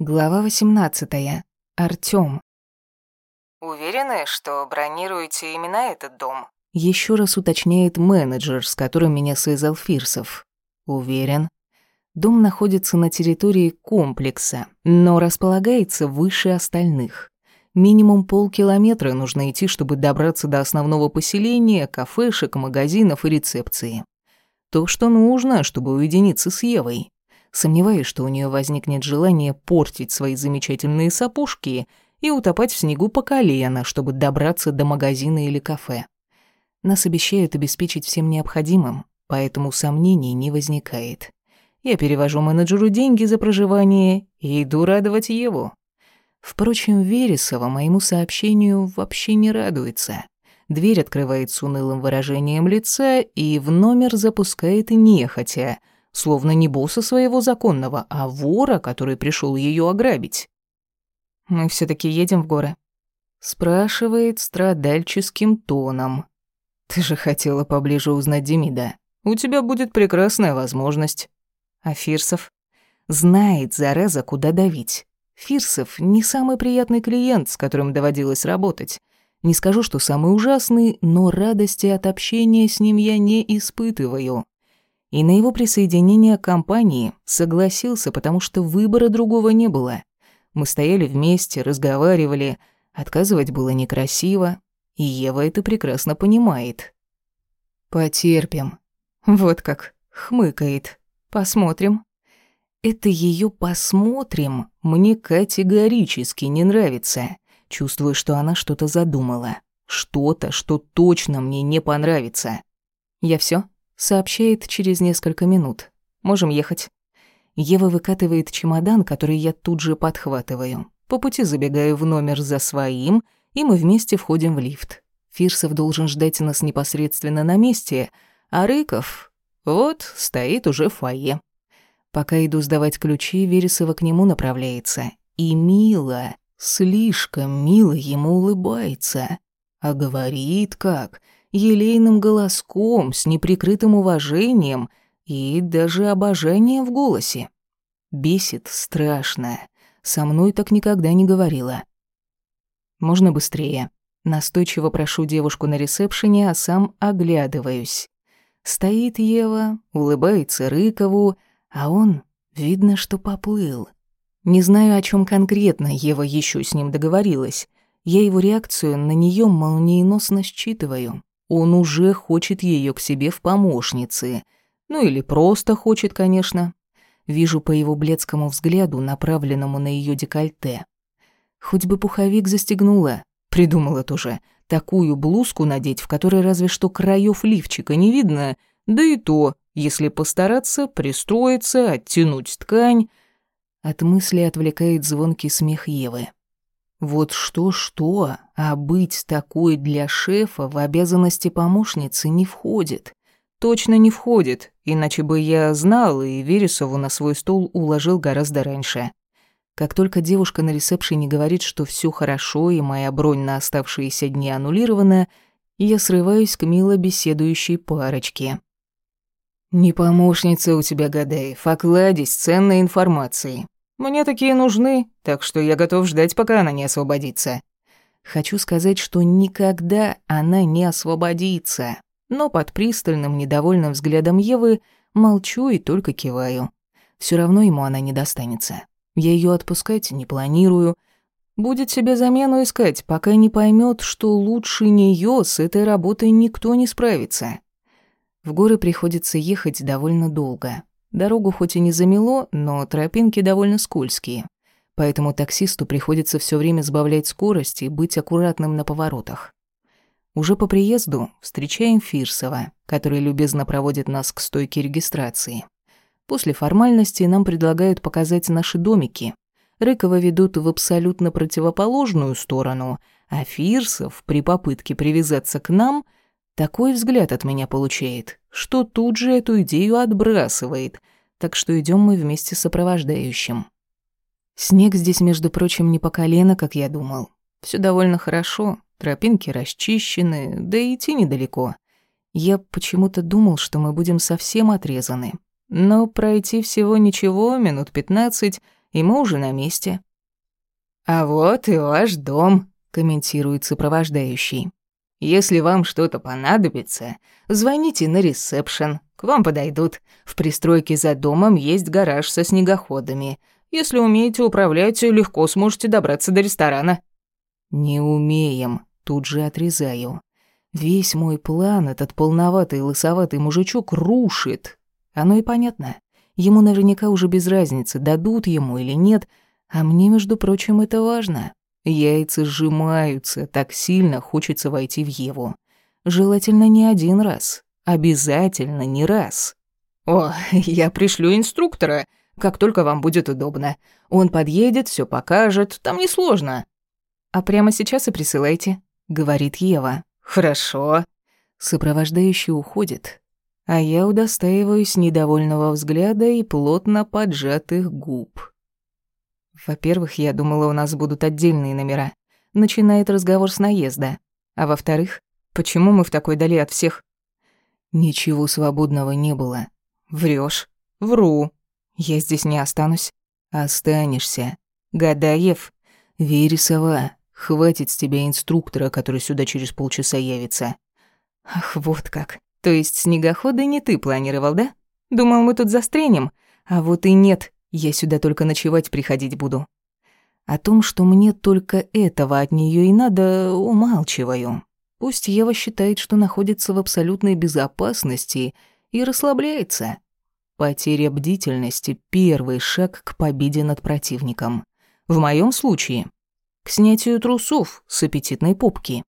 Глава 18. Артём. Уверены, что бронируете именно этот дом? Еще раз уточняет менеджер, с которым меня связал Фирсов. Уверен. Дом находится на территории комплекса, но располагается выше остальных. Минимум полкилометра нужно идти, чтобы добраться до основного поселения, кафешек, магазинов и рецепции. То, что нужно, чтобы уединиться с Евой. Сомневаюсь, что у нее возникнет желание портить свои замечательные сапожки и утопать в снегу по колено, чтобы добраться до магазина или кафе. Нас обещают обеспечить всем необходимым, поэтому сомнений не возникает. Я перевожу менеджеру деньги за проживание и иду радовать его. Впрочем, Вересова моему сообщению вообще не радуется. Дверь открывает с унылым выражением лица и в номер запускает нехотя — словно не босса своего законного, а вора, который пришел ее ограбить. «Мы все таки едем в горы?» Спрашивает страдальческим тоном. «Ты же хотела поближе узнать Демида. У тебя будет прекрасная возможность». «А Фирсов?» «Знает, зараза, куда давить. Фирсов не самый приятный клиент, с которым доводилось работать. Не скажу, что самый ужасный, но радости от общения с ним я не испытываю и на его присоединение к компании согласился, потому что выбора другого не было. Мы стояли вместе, разговаривали, отказывать было некрасиво, и Ева это прекрасно понимает. «Потерпим». Вот как, хмыкает. «Посмотрим». Это ее «посмотрим» мне категорически не нравится. Чувствую, что она что-то задумала. Что-то, что точно мне не понравится. Я все? Сообщает через несколько минут. Можем ехать. Ева выкатывает чемодан, который я тут же подхватываю. По пути забегаю в номер за своим, и мы вместе входим в лифт. Фирсов должен ждать нас непосредственно на месте, а Рыков... Вот, стоит уже в фойе. Пока иду сдавать ключи, Вересова к нему направляется. И мило, слишком мило ему улыбается. А говорит как елейным голоском, с неприкрытым уважением и даже обожанием в голосе. Бесит страшно. Со мной так никогда не говорила. Можно быстрее. Настойчиво прошу девушку на ресепшене, а сам оглядываюсь. Стоит Ева, улыбается Рыкову, а он, видно, что поплыл. Не знаю, о чем конкретно Ева еще с ним договорилась. Я его реакцию на нее молниеносно считываю. Он уже хочет ее к себе в помощницы. Ну или просто хочет, конечно. Вижу по его бледскому взгляду, направленному на ее декольте. Хоть бы пуховик застегнула. Придумала тоже. Такую блузку надеть, в которой разве что краев лифчика не видно. Да и то, если постараться, пристроиться, оттянуть ткань. От мысли отвлекает звонкий смех Евы. Вот что-что, а быть такой для шефа в обязанности помощницы не входит. Точно не входит, иначе бы я знал и Вересову на свой стол уложил гораздо раньше. Как только девушка на ресепшене говорит, что все хорошо и моя бронь на оставшиеся дни аннулирована, я срываюсь к мило беседующей парочке. «Не помощница у тебя, Гадаев, а кладезь ценной информации. Мне такие нужны, так что я готов ждать, пока она не освободится. Хочу сказать, что никогда она не освободится. Но под пристальным, недовольным взглядом Евы молчу и только киваю. Все равно ему она не достанется. Я ее отпускать не планирую. Будет себе замену искать, пока не поймет, что лучше нее с этой работой никто не справится. В горы приходится ехать довольно долго. Дорогу хоть и не замело, но тропинки довольно скользкие. Поэтому таксисту приходится все время сбавлять скорость и быть аккуратным на поворотах. Уже по приезду встречаем Фирсова, который любезно проводит нас к стойке регистрации. После формальности нам предлагают показать наши домики. Рыкова ведут в абсолютно противоположную сторону, а Фирсов при попытке привязаться к нам такой взгляд от меня получает, что тут же эту идею отбрасывает, так что идем мы вместе с сопровождающим. Снег здесь, между прочим, не по колено, как я думал. Все довольно хорошо, тропинки расчищены, да и идти недалеко. Я почему-то думал, что мы будем совсем отрезаны. Но пройти всего ничего, минут пятнадцать, и мы уже на месте». «А вот и ваш дом», — комментирует сопровождающий. «Если вам что-то понадобится, звоните на ресепшн, к вам подойдут. В пристройке за домом есть гараж со снегоходами. Если умеете управлять, легко сможете добраться до ресторана». «Не умеем», — тут же отрезаю. Весь мой план этот полноватый лысоватый мужичок рушит. Оно и понятно. Ему наверняка уже без разницы, дадут ему или нет, а мне, между прочим, это важно. Яйца сжимаются, так сильно хочется войти в Еву. Желательно не один раз. Обязательно не раз. О, я пришлю инструктора, как только вам будет удобно. Он подъедет, все покажет, там несложно. А прямо сейчас и присылайте, говорит Ева. Хорошо. Сопровождающий уходит, а я удостаиваюсь недовольного взгляда и плотно поджатых губ. Во-первых, я думала, у нас будут отдельные номера. Начинает разговор с наезда. А во-вторых, почему мы в такой дали от всех? Ничего свободного не было. Врешь? Вру. Я здесь не останусь. Останешься. Гадаев. Верь, сова. Хватит с тебя инструктора, который сюда через полчаса явится. Ах, вот как. То есть снегоходы не ты планировал, да? Думал, мы тут застрянем? А вот и нет, я сюда только ночевать приходить буду. О том, что мне только этого от нее и надо, умалчиваю. Пусть Ева считает, что находится в абсолютной безопасности и расслабляется. Потеря бдительности — первый шаг к победе над противником. В моем случае — к снятию трусов с аппетитной попки.